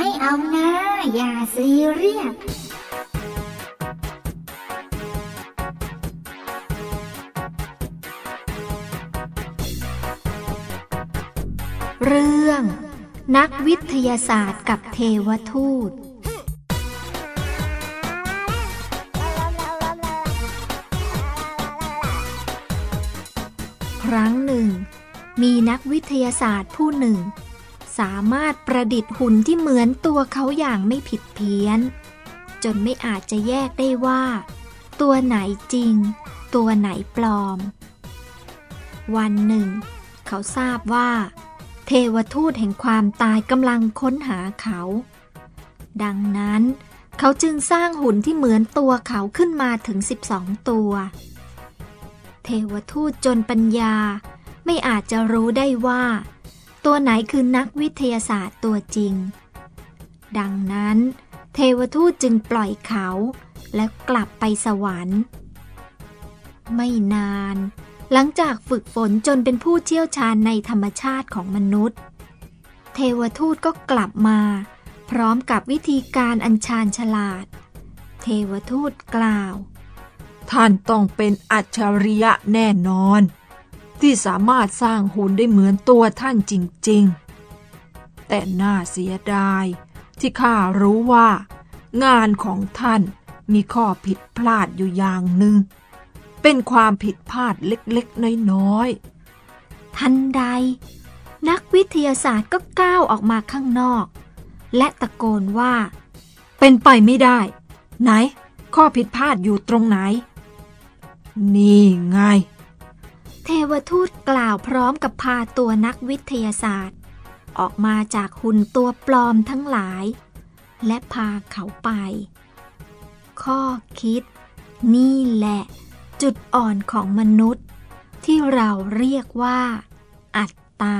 ไม่เอานะ อย่าซีเรียสเรื่อง นักวิทยาศาสตร์กับเทวทูต ครั้งหนึ่ง มีนักวิทยาศาสตร์ผู้หนึ่ง สามารถประดิษฐ์หุ่นที่เหมือนตัวเขาอย่างไม่ผิดเพี้ยน จนไม่อาจจะแยกได้ว่า ตัวไหนจริง ตัวไหนปลอม วันหนึ่ง เขาทราบว่า เทวทูตแห่งความตายกำลังค้นหาเขา ดังนั้นเขาจึงสร้างหุ่นที่เหมือนตัวเขาขึ้นมาถึง 12 ตัว เทวทูตจนปัญญาไม่อาจจะรู้ได้ว่า ตัวไหนคือนักวิทยาศาสตร์ตัวจริง ดังนั้น เทวทูตจึงปล่อยเขา และกลับไปสวรรค์ ไม่นาน หลังจากฝึกฝนจนเป็นผู้เชี่ยวชาญในธรรมชาติของมนุษย์ เทวทูตก็กลับมา พร้อมกับวิธีการอัญชานฉลาด เทวทูตกล่าว ท่านต้องเป็นอัจฉริยะแน่นอน ที่สามารถสร้างหุ่นได้เหมือนตัวท่านจริงๆ แต่น่าเสียดายที่ข้ารู้ว่า งานของท่านมีข้อผิดพลาดอยู่อย่างหนึ่ง เป็นความผิดพลาดเล็กๆ น้อยทันใด นักวิทยาศาสตร์ก็ก้าวออกมาข้างนอก และตะโกนว่าๆเป็นไปไม่ได้ ไหน ข้อผิดพลาดอยู่ตรงไหน นี่ไง เทวทูตกล่าวพร้อมกับพาตัวนักวิทยาศาสตร์ ออกมาจากหุ่นตัวปลอมทั้งหลาย และพาเขาไป ข้อคิด นี่แหละ จุดอ่อนของมนุษย์ ที่เราเรียกว่า อัตตา